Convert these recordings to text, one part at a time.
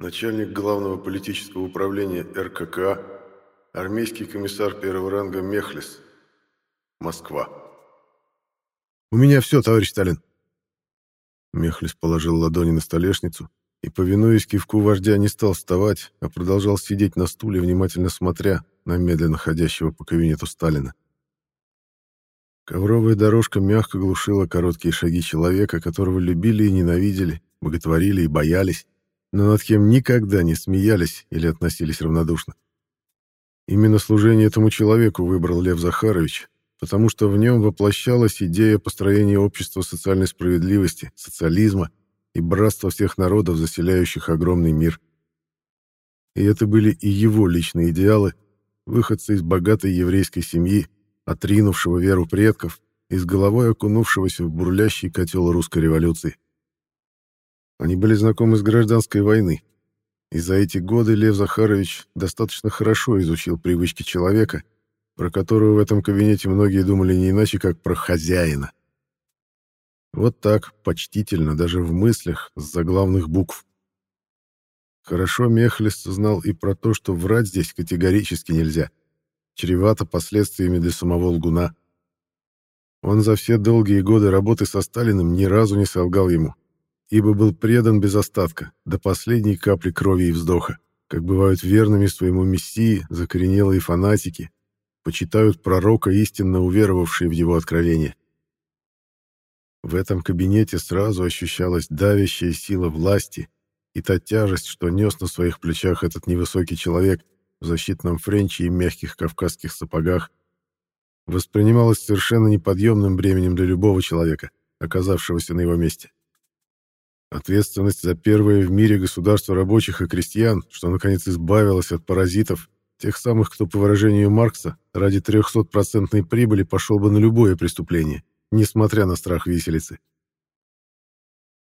начальник главного политического управления РКК, армейский комиссар первого ранга Мехлис, Москва. «У меня все, товарищ Сталин». Мехлис положил ладони на столешницу и, повинуясь кивку вождя, не стал вставать, а продолжал сидеть на стуле, внимательно смотря на медленно ходящего по кабинету Сталина. Ковровая дорожка мягко глушила короткие шаги человека, которого любили и ненавидели, боготворили и боялись, но над кем никогда не смеялись или относились равнодушно. Именно служение этому человеку выбрал Лев Захарович, потому что в нем воплощалась идея построения общества социальной справедливости, социализма и братства всех народов, заселяющих огромный мир. И это были и его личные идеалы, выходцы из богатой еврейской семьи, отринувшего веру предков и с головой окунувшегося в бурлящий котел русской революции. Они были знакомы с гражданской войны, и за эти годы Лев Захарович достаточно хорошо изучил привычки человека, про которого в этом кабинете многие думали не иначе, как про хозяина. Вот так, почтительно, даже в мыслях, с заглавных букв. Хорошо Мехлис знал и про то, что врать здесь категорически нельзя. Чревато последствиями для самого лгуна. Он за все долгие годы работы со Сталиным ни разу не солгал ему, ибо был предан без остатка, до последней капли крови и вздоха, как бывают верными своему мессии закоренелые фанатики, почитают пророка, истинно уверовавшие в его откровение. В этом кабинете сразу ощущалась давящая сила власти и та тяжесть, что нес на своих плечах этот невысокий человек в защитном френче и мягких кавказских сапогах, воспринималась совершенно неподъемным бременем для любого человека, оказавшегося на его месте. Ответственность за первое в мире государство рабочих и крестьян, что наконец избавилось от паразитов, тех самых, кто, по выражению Маркса, ради 300% прибыли пошел бы на любое преступление, несмотря на страх виселицы.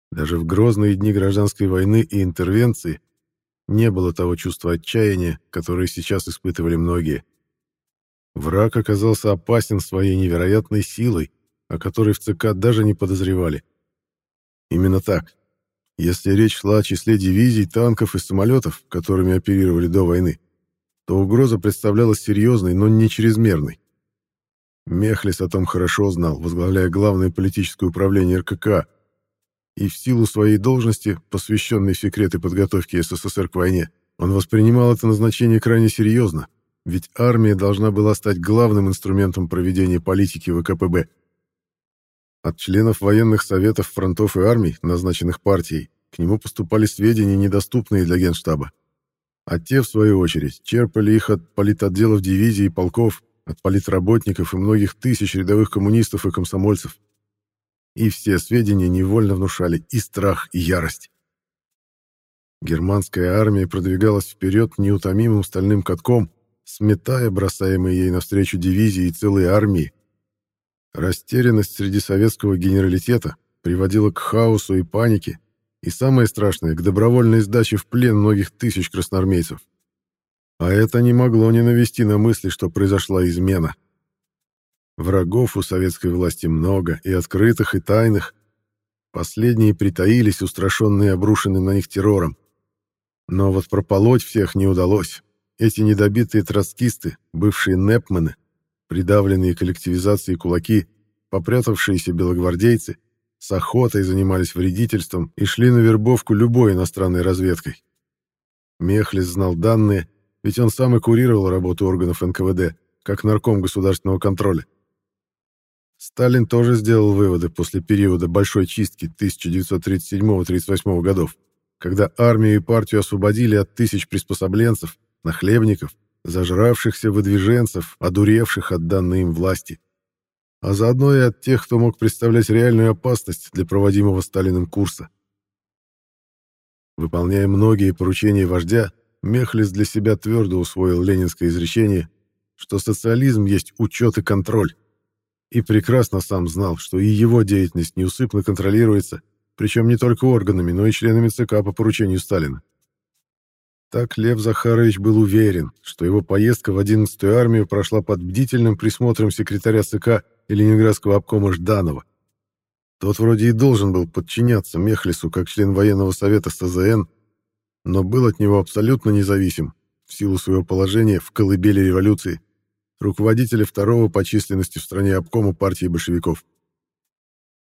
Даже в грозные дни гражданской войны и интервенции не было того чувства отчаяния, которое сейчас испытывали многие. Враг оказался опасен своей невероятной силой, о которой в ЦК даже не подозревали. Именно так. Если речь шла о числе дивизий, танков и самолетов, которыми оперировали до войны, то угроза представлялась серьезной, но не чрезмерной. Мехлис о том хорошо знал, возглавляя главное политическое управление РКК, и в силу своей должности, посвященной секреты подготовки СССР к войне, он воспринимал это назначение крайне серьезно, ведь армия должна была стать главным инструментом проведения политики ВКПБ. От членов военных советов фронтов и армий, назначенных партией, к нему поступали сведения, недоступные для Генштаба. А те, в свою очередь, черпали их от политотделов дивизий и полков, от политработников и многих тысяч рядовых коммунистов и комсомольцев. И все сведения невольно внушали и страх, и ярость. Германская армия продвигалась вперед неутомимым стальным катком, сметая бросаемые ей навстречу дивизии и целые армии, Растерянность среди советского генералитета приводила к хаосу и панике, и самое страшное, к добровольной сдаче в плен многих тысяч красноармейцев. А это не могло не навести на мысли, что произошла измена. Врагов у советской власти много, и открытых, и тайных. Последние притаились, устрашенные обрушенным на них террором. Но вот прополоть всех не удалось. Эти недобитые троцкисты, бывшие непмены, Придавленные коллективизацией кулаки, попрятавшиеся белогвардейцы, с охотой занимались вредительством и шли на вербовку любой иностранной разведкой. Мехлис знал данные, ведь он сам и курировал работу органов НКВД, как нарком государственного контроля. Сталин тоже сделал выводы после периода большой чистки 1937-38 годов, когда армию и партию освободили от тысяч приспособленцев, нахлебников, зажравшихся выдвиженцев, одуревших от данной им власти, а заодно и от тех, кто мог представлять реальную опасность для проводимого Сталиным курса. Выполняя многие поручения вождя, Мехлис для себя твердо усвоил ленинское изречение, что социализм есть учет и контроль, и прекрасно сам знал, что и его деятельность неусыпно контролируется, причем не только органами, но и членами ЦК по поручению Сталина. Так Лев Захарович был уверен, что его поездка в 11-ю армию прошла под бдительным присмотром секретаря ЦК и Ленинградского обкома Жданова. Тот вроде и должен был подчиняться Мехлису как член военного совета СЗН, но был от него абсолютно независим в силу своего положения в колыбели революции, руководителя второго по численности в стране обкома партии большевиков.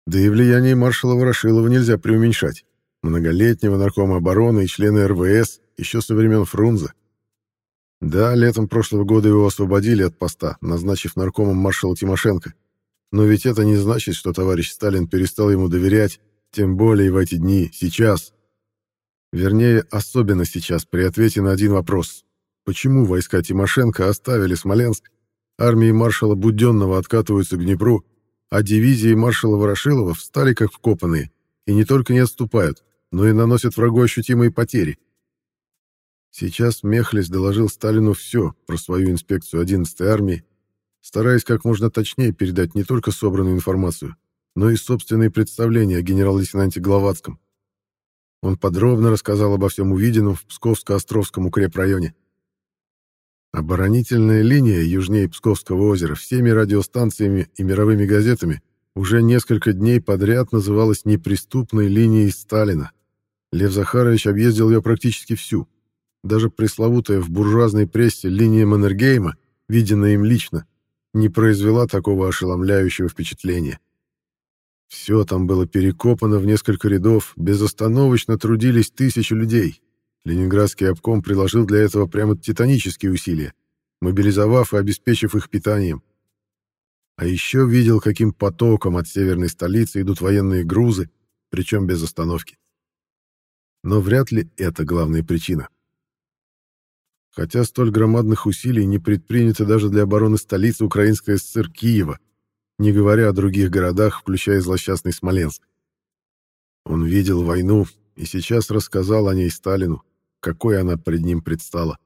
Да и влияние маршала Ворошилова нельзя преуменьшать, многолетнего наркома обороны и члена РВС еще со времен Фрунзе. Да, летом прошлого года его освободили от поста, назначив наркомом маршала Тимошенко. Но ведь это не значит, что товарищ Сталин перестал ему доверять, тем более в эти дни, сейчас. Вернее, особенно сейчас, при ответе на один вопрос. Почему войска Тимошенко оставили Смоленск, армии маршала Буденного откатываются к Днепру, а дивизии маршала Ворошилова встали как вкопанные и не только не отступают, но и наносят врагу ощутимые потери? Сейчас Мехлис доложил Сталину все про свою инспекцию 11-й армии, стараясь как можно точнее передать не только собранную информацию, но и собственные представления о генерал-лейтенанте Гловацком. Он подробно рассказал обо всем увиденном в Псковско-Островском укрепрайоне. Оборонительная линия южнее Псковского озера всеми радиостанциями и мировыми газетами уже несколько дней подряд называлась неприступной линией Сталина. Лев Захарович объездил ее практически всю. Даже пресловутая в буржуазной прессе линия Маннергейма, виденная им лично, не произвела такого ошеломляющего впечатления. Все там было перекопано в несколько рядов, безостановочно трудились тысячи людей. Ленинградский обком приложил для этого прямо титанические усилия, мобилизовав и обеспечив их питанием. А еще видел, каким потоком от северной столицы идут военные грузы, причем без остановки. Но вряд ли это главная причина хотя столь громадных усилий не предпринято даже для обороны столицы Украинской ССР Киева, не говоря о других городах, включая злосчастный Смоленск. Он видел войну и сейчас рассказал о ней Сталину, какой она пред ним предстала.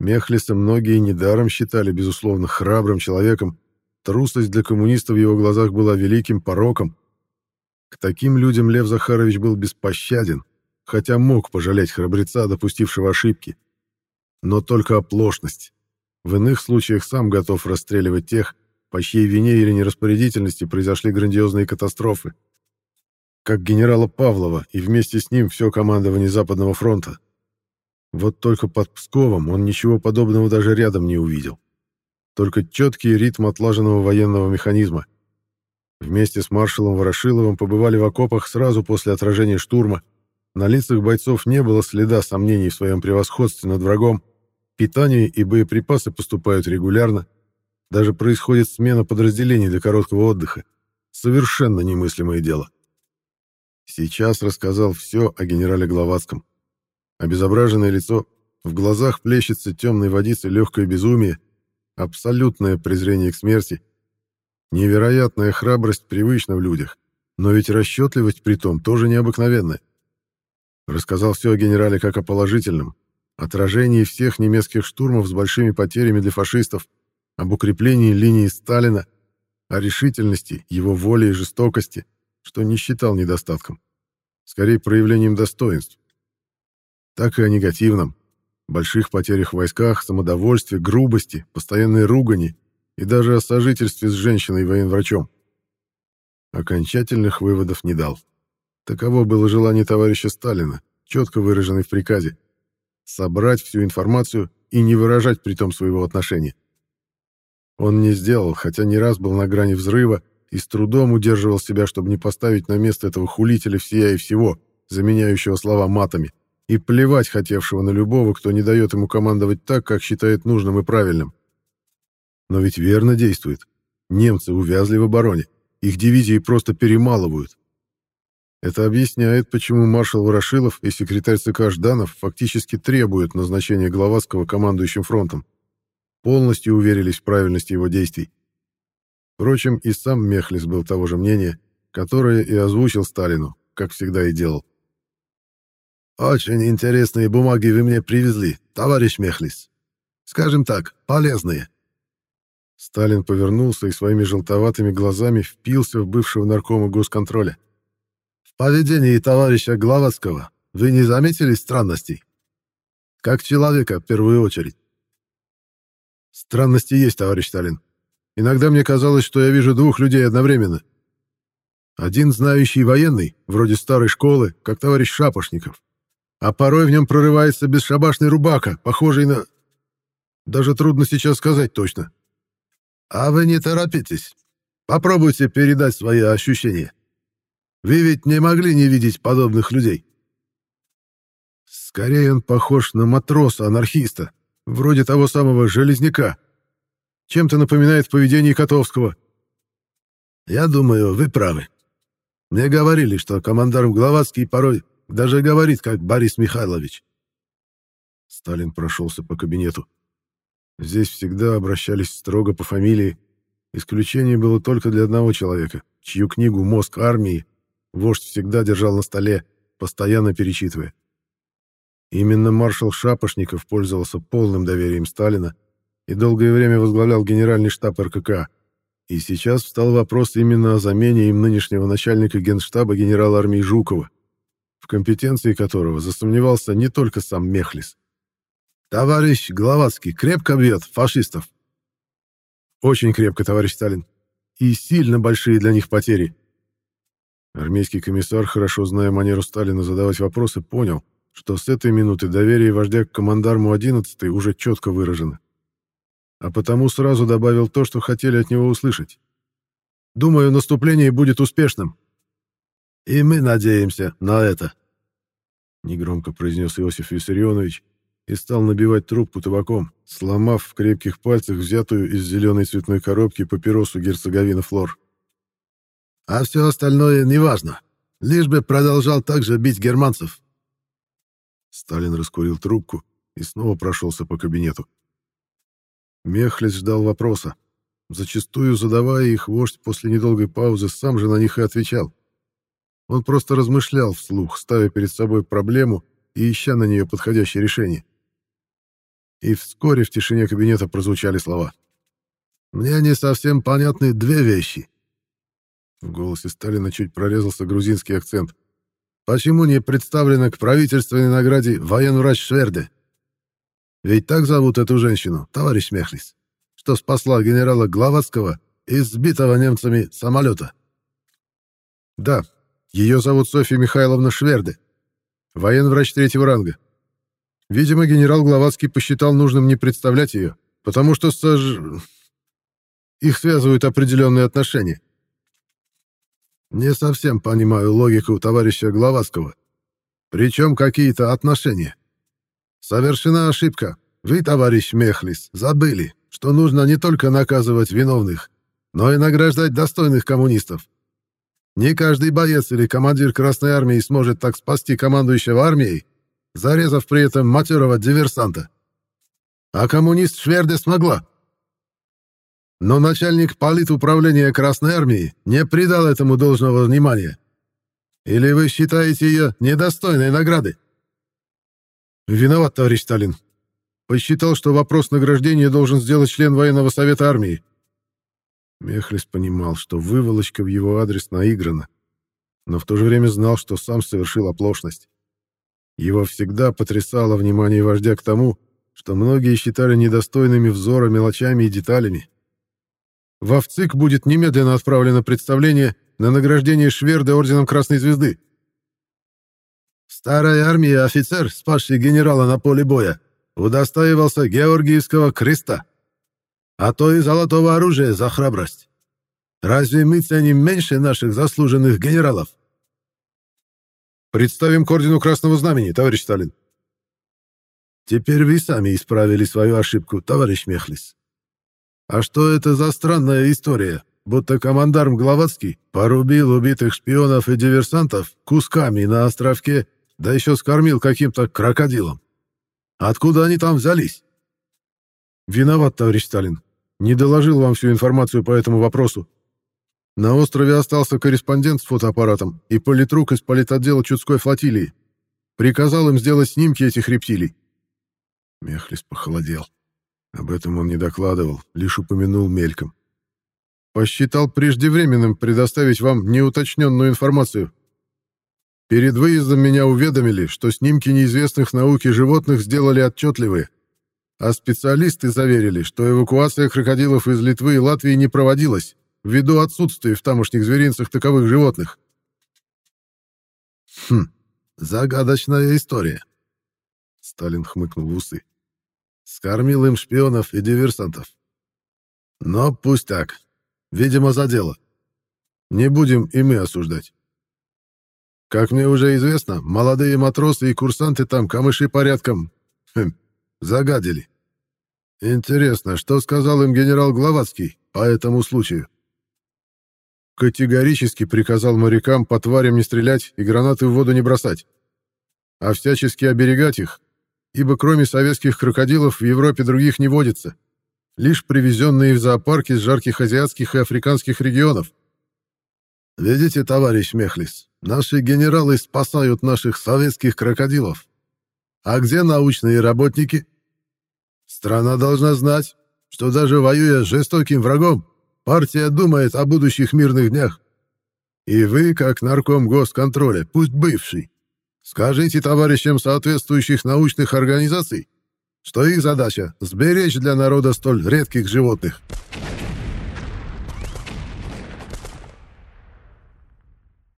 Мехлиса многие недаром считали, безусловно, храбрым человеком, трусость для коммунистов в его глазах была великим пороком. К таким людям Лев Захарович был беспощаден, хотя мог пожалеть храбреца, допустившего ошибки но только оплошность. В иных случаях сам готов расстреливать тех, по чьей вине или нераспорядительности произошли грандиозные катастрофы. Как генерала Павлова и вместе с ним все командование Западного фронта. Вот только под Псковом он ничего подобного даже рядом не увидел. Только четкий ритм отлаженного военного механизма. Вместе с маршалом Ворошиловым побывали в окопах сразу после отражения штурма, на лицах бойцов не было следа сомнений в своем превосходстве над врагом. Питание и боеприпасы поступают регулярно. Даже происходит смена подразделений для короткого отдыха. Совершенно немыслимое дело. Сейчас рассказал все о генерале Гловацком. Обезображенное лицо, в глазах плещется темной водицей легкое безумие, абсолютное презрение к смерти, невероятная храбрость привычна в людях, но ведь расчетливость при том тоже необыкновенная. Рассказал все о генерале как о положительном, отражении всех немецких штурмов с большими потерями для фашистов, об укреплении линии Сталина, о решительности, его воле и жестокости, что не считал недостатком, скорее проявлением достоинств. Так и о негативном, больших потерях в войсках, самодовольстве, грубости, постоянной ругани и даже о сожительстве с женщиной военврачом. Окончательных выводов не дал. Таково было желание товарища Сталина, четко выраженное в приказе. Собрать всю информацию и не выражать при том своего отношения. Он не сделал, хотя не раз был на грани взрыва и с трудом удерживал себя, чтобы не поставить на место этого хулителя всея и всего, заменяющего слова матами, и плевать хотевшего на любого, кто не дает ему командовать так, как считает нужным и правильным. Но ведь верно действует. Немцы увязли в обороне. Их дивизии просто перемалывают. Это объясняет, почему маршал Ворошилов и секретарь ЦК Жданов фактически требуют назначения Гловацкого командующим фронтом. Полностью уверились в правильности его действий. Впрочем, и сам Мехлис был того же мнения, которое и озвучил Сталину, как всегда и делал. «Очень интересные бумаги вы мне привезли, товарищ Мехлис. Скажем так, полезные». Сталин повернулся и своими желтоватыми глазами впился в бывшего наркома госконтроля поведении товарища Главацкого вы не заметили странностей? Как человека, в первую очередь. Странности есть, товарищ Сталин. Иногда мне казалось, что я вижу двух людей одновременно. Один знающий военный, вроде старой школы, как товарищ Шапошников. а порой в нем прорывается бесшабашный рубака, похожий на... Даже трудно сейчас сказать точно. А вы не торопитесь. Попробуйте передать свои ощущения. Вы ведь не могли не видеть подобных людей. Скорее он похож на матроса-анархиста, вроде того самого Железняка. Чем-то напоминает поведение Котовского. Я думаю, вы правы. Мне говорили, что командарм Гловацкий порой даже говорит, как Борис Михайлович. Сталин прошелся по кабинету. Здесь всегда обращались строго по фамилии. Исключение было только для одного человека, чью книгу «Мозг армии» вождь всегда держал на столе, постоянно перечитывая. Именно маршал Шапошников пользовался полным доверием Сталина и долгое время возглавлял генеральный штаб РКК. И сейчас встал вопрос именно о замене им нынешнего начальника генштаба генерала армии Жукова, в компетенции которого засомневался не только сам Мехлис. «Товарищ Гловацкий крепко бьет фашистов?» «Очень крепко, товарищ Сталин. И сильно большие для них потери». Армейский комиссар, хорошо зная манеру Сталина задавать вопросы, понял, что с этой минуты доверие вождя к командарму 11 уже четко выражено. А потому сразу добавил то, что хотели от него услышать. «Думаю, наступление будет успешным». «И мы надеемся на это», — негромко произнес Иосиф Виссарионович и стал набивать трубку табаком, сломав в крепких пальцах взятую из зеленой цветной коробки папиросу герцоговина Флор. «А все остальное неважно, лишь бы продолжал так же бить германцев». Сталин раскурил трубку и снова прошелся по кабинету. Мехлис ждал вопроса. Зачастую, задавая их, вождь после недолгой паузы сам же на них и отвечал. Он просто размышлял вслух, ставя перед собой проблему и ища на нее подходящее решение. И вскоре в тишине кабинета прозвучали слова. «Мне не совсем понятны две вещи». В голосе Сталина чуть прорезался грузинский акцент. «Почему не представлена к правительственной награде военврач Шверде? Ведь так зовут эту женщину, товарищ Мехлис, что спасла генерала Гловацкого из сбитого немцами самолета». «Да, ее зовут Софья Михайловна Шверде, военврач третьего ранга. Видимо, генерал Гловацкий посчитал нужным не представлять ее, потому что сож... их связывают определенные отношения. Не совсем понимаю логику товарища Гловацкого. Причем какие-то отношения. Совершена ошибка. Вы, товарищ Мехлис, забыли, что нужно не только наказывать виновных, но и награждать достойных коммунистов. Не каждый боец или командир Красной Армии сможет так спасти командующего армией, зарезав при этом матерого диверсанта. А коммунист Шверде смогла. Но начальник политуправления Красной Армии не придал этому должного внимания. Или вы считаете ее недостойной награды? Виноват, товарищ Сталин. Посчитал, что вопрос награждения должен сделать член военного совета армии. Мехлис понимал, что выволочка в его адрес наиграна, но в то же время знал, что сам совершил оплошность. Его всегда потрясало внимание вождя к тому, что многие считали недостойными взора мелочами и деталями. В ВЦИК будет немедленно отправлено представление на награждение Шверда орденом Красной Звезды. Старая армия офицер, спасший генерала на поле боя, удостаивался Георгиевского креста а то и золотого оружия за храбрость. Разве мы ценим меньше наших заслуженных генералов? Представим к ордену Красного Знамени, товарищ Сталин. Теперь вы сами исправили свою ошибку, товарищ Мехлис. А что это за странная история, будто командарм Гловацкий порубил убитых шпионов и диверсантов кусками на островке, да еще скормил каким-то крокодилом? Откуда они там взялись? Виноват, товарищ Сталин. Не доложил вам всю информацию по этому вопросу. На острове остался корреспондент с фотоаппаратом и политрук из политотдела Чудской флотилии. Приказал им сделать снимки этих рептилий. Мехлис похолодел. Об этом он не докладывал, лишь упомянул мельком. Посчитал преждевременным предоставить вам неуточненную информацию. Перед выездом меня уведомили, что снимки неизвестных науке животных сделали отчетливые а специалисты заверили, что эвакуация крокодилов из Литвы и Латвии не проводилась ввиду отсутствия в тамошних зверинцах таковых животных. Хм, Загадочная история. Сталин хмыкнул в усы. Скормил им шпионов и диверсантов. Но пусть так. Видимо, за дело. Не будем и мы осуждать. Как мне уже известно, молодые матросы и курсанты там камыши порядком хм, загадили. Интересно, что сказал им генерал Гловацкий по этому случаю? Категорически приказал морякам по тварям не стрелять и гранаты в воду не бросать, а всячески оберегать их, ибо кроме советских крокодилов в Европе других не водится, лишь привезенные в зоопарки из жарких азиатских и африканских регионов. Видите, товарищ Мехлис, наши генералы спасают наших советских крокодилов. А где научные работники? Страна должна знать, что даже воюя с жестоким врагом, партия думает о будущих мирных днях. И вы, как нарком госконтроля, пусть бывший, скажите товарищам соответствующих научных организаций, что их задача — сберечь для народа столь редких животных.